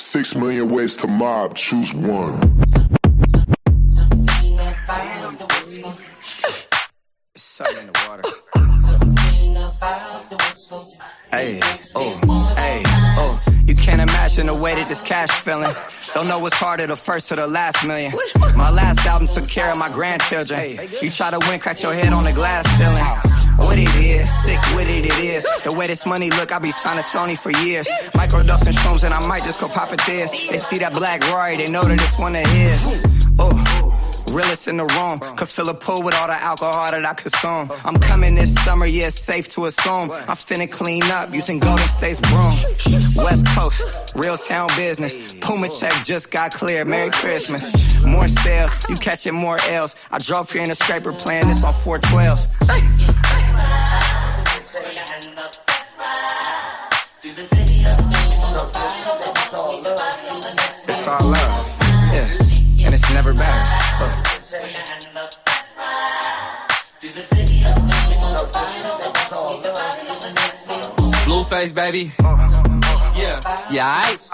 Six million ways to mob, choose one. Something in the water. Hey, oh, hey, oh. You can't imagine the way that this cash feeling. Don't know what's harder, the first or the last million. My last album took care of my grandchildren. You try to win, crack your head on the glass ceiling. What it is, sick with it, it is. The way this money look, I be signing Sony for years. Microdosing shrooms and I might just go pop it this. They see that black Rari, they know that it's one of his. Oh, realest in the room. Could fill a pool with all the alcohol that I consume. I'm coming this summer, yeah, it's safe to assume. I'm finna clean up using Golden State's broom. West Coast, real town business. Puma check just got cleared. Merry Christmas. More sales, you catching more L's. I drove here in a scraper playing this on 412s. It's all love, yeah, and it's never better. Uh. Blueface, baby. Yeah. Yeah, aight.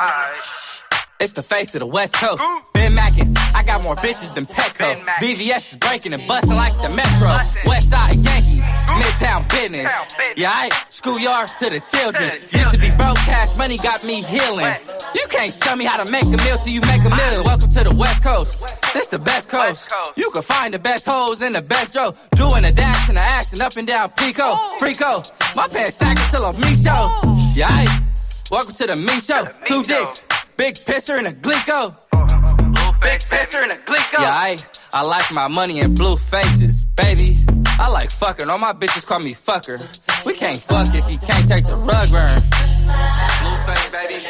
It's the face of the West Coast. Ben Mackin, I got more bitches than Petco. VVS is breaking and busting like the Metro. Business. Yeah, I schoolyard to the children. Used to be broke, cash money got me healing. You can't show me how to make a meal till you make a meal. Welcome to the West Coast. This the best coast. You can find the best hoes in the best row. Doing a dash and a action up and down Pico. Oh. Frico. My pants sack till I'm me show. Oh. Yeah, I welcome to the me show. Two dicks. Big pisser and a glico. Big pisser and a glico. Yeah, I, I like my money in blue faces, baby. Fucking. All my bitches call me fucker. We can't fuck if you can't take the rug burn. Blue face, baby.